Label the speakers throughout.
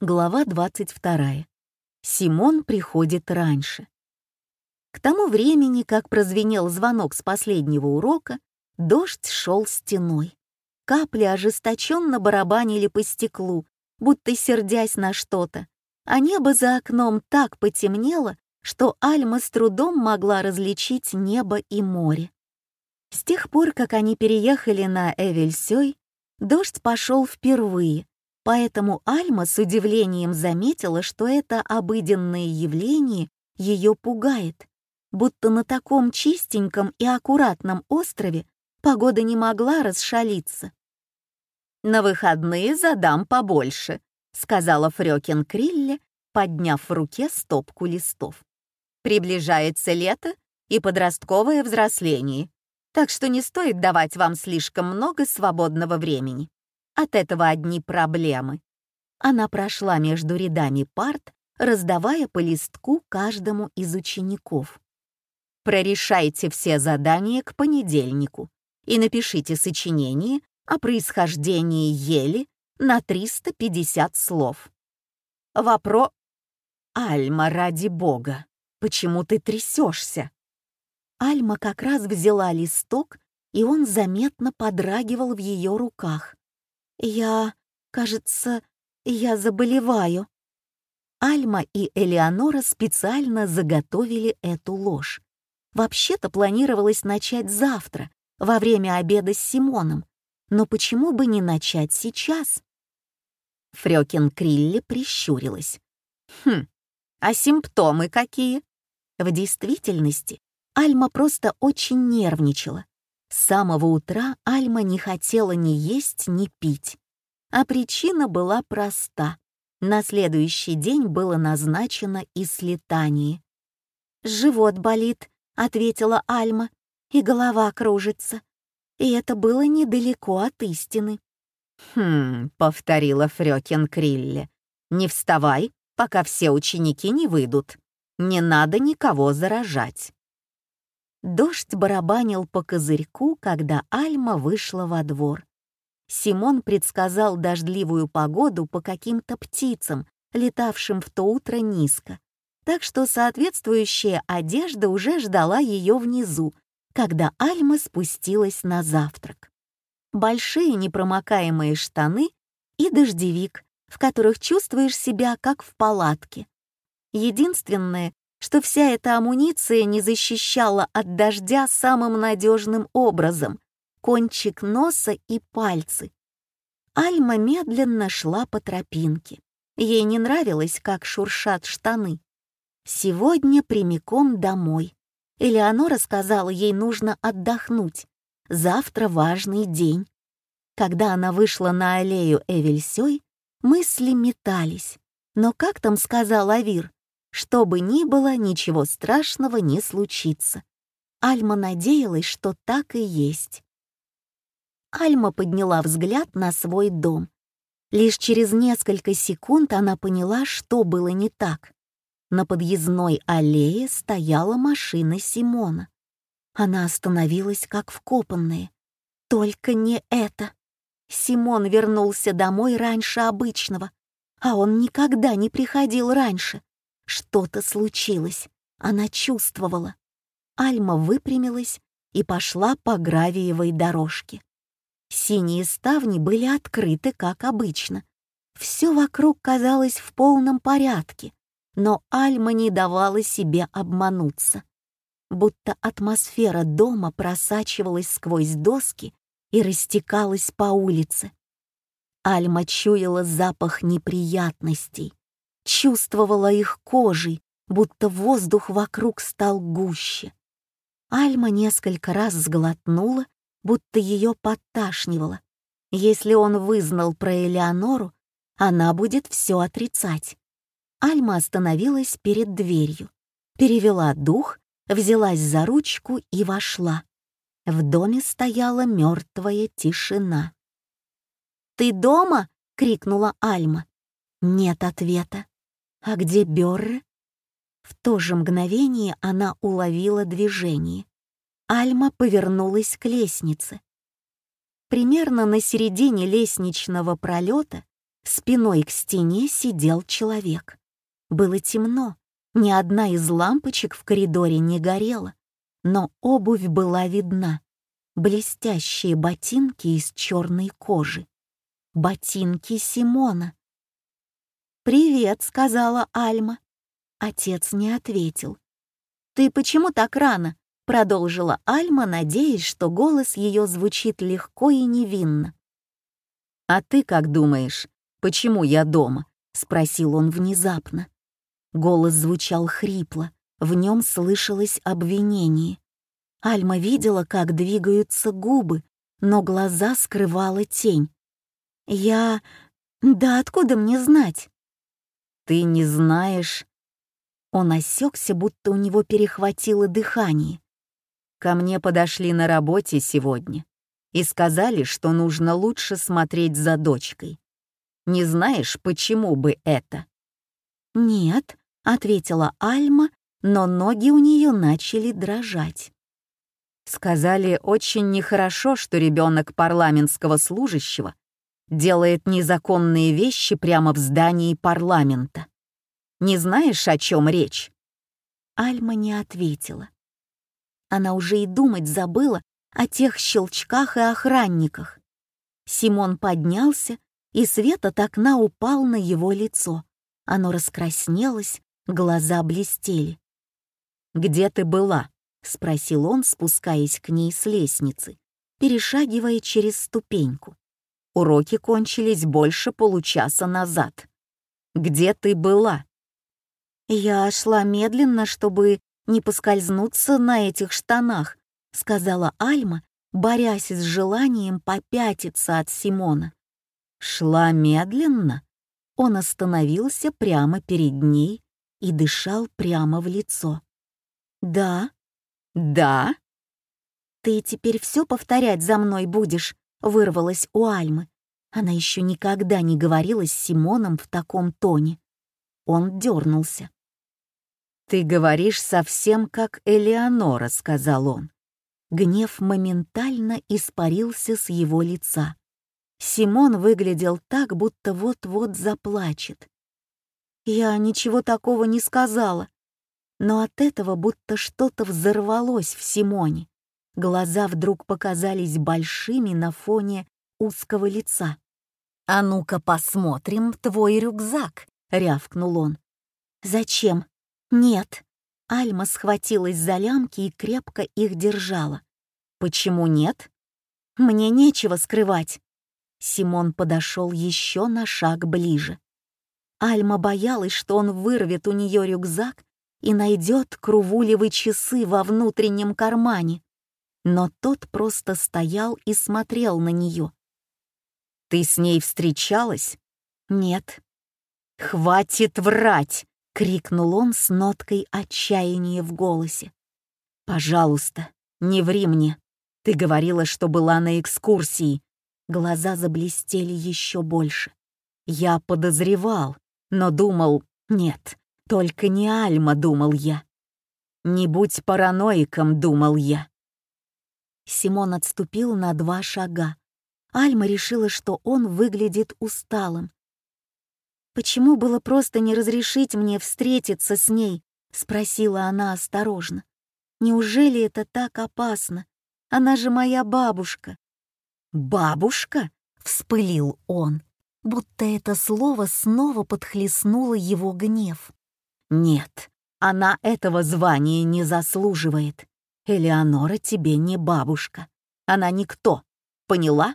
Speaker 1: Глава 22. Симон приходит раньше. К тому времени, как прозвенел звонок с последнего урока, дождь шел стеной. Капли ожесточенно барабанили по стеклу, будто сердясь на что-то, а небо за окном так потемнело, что Альма с трудом могла различить небо и море. С тех пор, как они переехали на Эвельсёй, дождь пошел впервые, Поэтому Альма с удивлением заметила, что это обыденное явление ее пугает, будто на таком чистеньком и аккуратном острове погода не могла расшалиться. «На выходные задам побольше», — сказала Фрёкин Крилле, подняв в руке стопку листов. «Приближается лето и подростковое взросление, так что не стоит давать вам слишком много свободного времени. От этого одни проблемы. Она прошла между рядами парт, раздавая по листку каждому из учеников. Прорешайте все задания к понедельнику и напишите сочинение о происхождении ели на 350 слов. Вопро... Альма, ради бога, почему ты трясешься? Альма как раз взяла листок, и он заметно подрагивал в ее руках. «Я, кажется, я заболеваю». Альма и Элеонора специально заготовили эту ложь. Вообще-то планировалось начать завтра, во время обеда с Симоном, но почему бы не начать сейчас? Фрёкин Крилли прищурилась. «Хм, а симптомы какие?» В действительности Альма просто очень нервничала. С самого утра Альма не хотела ни есть, ни пить. А причина была проста. На следующий день было назначено и слетание. «Живот болит», — ответила Альма, — «и голова кружится». И это было недалеко от истины.
Speaker 2: «Хм», — повторила Фрёкин Крилле, — «не вставай, пока все ученики не выйдут. Не надо никого заражать».
Speaker 1: Дождь барабанил по козырьку, когда Альма вышла во двор. Симон предсказал дождливую погоду по каким-то птицам, летавшим в то утро низко, так что соответствующая одежда уже ждала ее внизу, когда Альма спустилась на завтрак. Большие непромокаемые штаны и дождевик, в которых чувствуешь себя как в палатке. Единственное, что вся эта амуниция не защищала от дождя самым надежным образом — кончик носа и пальцы. Альма медленно шла по тропинке. Ей не нравилось, как шуршат штаны. Сегодня прямиком домой. Элеонора сказала, ей нужно отдохнуть. Завтра важный день. Когда она вышла на аллею Эвельсёй, мысли метались. Но как там сказал Авир? Что бы ни было, ничего страшного не случится. Альма надеялась, что так и есть. Альма подняла взгляд на свой дом. Лишь через несколько секунд она поняла, что было не так. На подъездной аллее стояла машина Симона. Она остановилась как вкопанная. Только не это. Симон вернулся домой раньше обычного, а он никогда не приходил раньше. Что-то случилось, она чувствовала. Альма выпрямилась и пошла по гравиевой дорожке. Синие ставни были открыты, как обычно. Все вокруг казалось в полном порядке, но Альма не давала себе обмануться. Будто атмосфера дома просачивалась сквозь доски и растекалась по улице. Альма чуяла запах неприятностей, чувствовала их кожей, будто воздух вокруг стал гуще. Альма несколько раз сглотнула, будто ее подташнивало. Если он вызнал про Элеонору, она будет все отрицать. Альма остановилась перед дверью, перевела дух, взялась за ручку и вошла. В доме стояла мертвая тишина. «Ты дома?» — крикнула Альма. Нет ответа. А где Бёрре? В то же мгновение она уловила движение. Альма повернулась к лестнице. Примерно на середине лестничного пролета Спиной к стене сидел человек. Было темно, ни одна из лампочек в коридоре не горела, но обувь была видна. Блестящие ботинки из черной кожи. Ботинки Симона. «Привет», — сказала Альма. Отец не ответил. «Ты почему так рано?» — продолжила Альма, надеясь, что голос ее звучит легко и невинно.
Speaker 2: «А ты как думаешь, почему я дома?» — спросил он внезапно.
Speaker 1: Голос звучал хрипло, в нем слышалось обвинение. Альма видела, как двигаются губы, но глаза скрывала тень. «Я... Да откуда мне знать?»
Speaker 2: «Ты не знаешь...»
Speaker 1: Он осекся, будто у него перехватило дыхание.
Speaker 2: «Ко мне подошли на работе сегодня и сказали, что нужно лучше смотреть за дочкой. Не знаешь, почему бы это?»
Speaker 1: «Нет», — ответила Альма, но ноги у нее начали дрожать.
Speaker 2: Сказали, очень нехорошо, что ребенок парламентского служащего делает незаконные вещи прямо в здании парламента. Не знаешь, о чем речь?»
Speaker 1: Альма не ответила. Она уже и думать забыла о тех щелчках и охранниках. Симон поднялся, и свет от окна упал на его лицо. Оно раскраснелось, глаза блестели.
Speaker 2: «Где ты была?»
Speaker 1: — спросил он, спускаясь к ней с лестницы, перешагивая через ступеньку.
Speaker 2: «Уроки кончились больше получаса назад. Где ты была?»
Speaker 1: «Я шла медленно, чтобы не поскользнуться на этих штанах», — сказала Альма, борясь с желанием попятиться от Симона.
Speaker 2: «Шла медленно?»
Speaker 1: Он остановился прямо перед ней и дышал прямо в лицо. «Да»,
Speaker 2: «Да?»
Speaker 1: «Ты теперь все повторять за мной будешь?» — вырвалась у Альмы. Она еще никогда не говорила с Симоном в таком тоне. Он дернулся.
Speaker 2: «Ты говоришь совсем как Элеонора», — сказал он.
Speaker 1: Гнев моментально испарился с его лица. Симон выглядел так, будто вот-вот заплачет. «Я ничего такого не сказала но от этого будто что-то взорвалось в Симоне. Глаза вдруг показались большими на фоне узкого лица. «А ну-ка посмотрим твой рюкзак», — рявкнул он. «Зачем?» «Нет». Альма схватилась за лямки и крепко их держала. «Почему нет?» «Мне нечего скрывать». Симон подошел еще на шаг ближе. Альма боялась, что он вырвет у нее рюкзак и найдет крувулевы часы во внутреннем кармане. Но тот просто стоял и смотрел на нее.
Speaker 2: «Ты с ней встречалась?»
Speaker 1: «Нет».
Speaker 2: «Хватит врать!»
Speaker 1: — крикнул он с ноткой отчаяния в голосе.
Speaker 2: «Пожалуйста, не ври мне. Ты говорила, что была на экскурсии».
Speaker 1: Глаза заблестели еще больше.
Speaker 2: «Я подозревал, но думал, нет, только не Альма, думал я. Не будь параноиком, думал я.
Speaker 1: Симон отступил на два шага. Альма решила, что он выглядит усталым. «Почему было просто не разрешить мне встретиться с ней?» — спросила она осторожно. «Неужели это так опасно? Она же моя бабушка».
Speaker 2: «Бабушка?» — вспылил он, будто это слово снова подхлестнуло его гнев. Нет, она этого звания не заслуживает. Элеонора тебе не бабушка. Она никто. Поняла?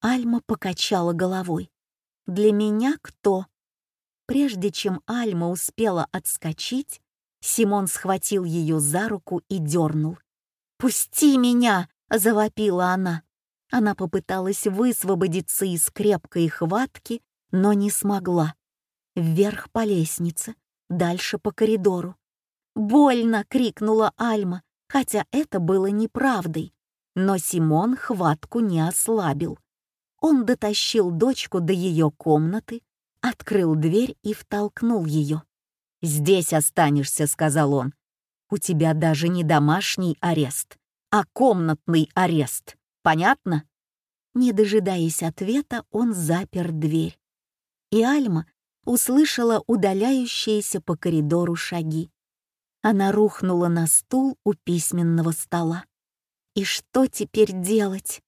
Speaker 1: Альма покачала головой. Для меня кто? Прежде чем Альма успела отскочить, Симон схватил ее за руку и дернул. «Пусти меня!» — завопила она. Она попыталась высвободиться из крепкой хватки, но не смогла. Вверх по лестнице, дальше по коридору. «Больно!» — крикнула Альма, хотя это было неправдой. Но Симон хватку не ослабил. Он дотащил дочку до ее комнаты, открыл дверь и втолкнул ее. «Здесь останешься», — сказал он. «У тебя даже не домашний арест, а комнатный арест. Понятно?» Не дожидаясь ответа, он запер дверь. и Альма услышала удаляющиеся по коридору шаги. Она рухнула на стул у письменного стола. И что теперь делать?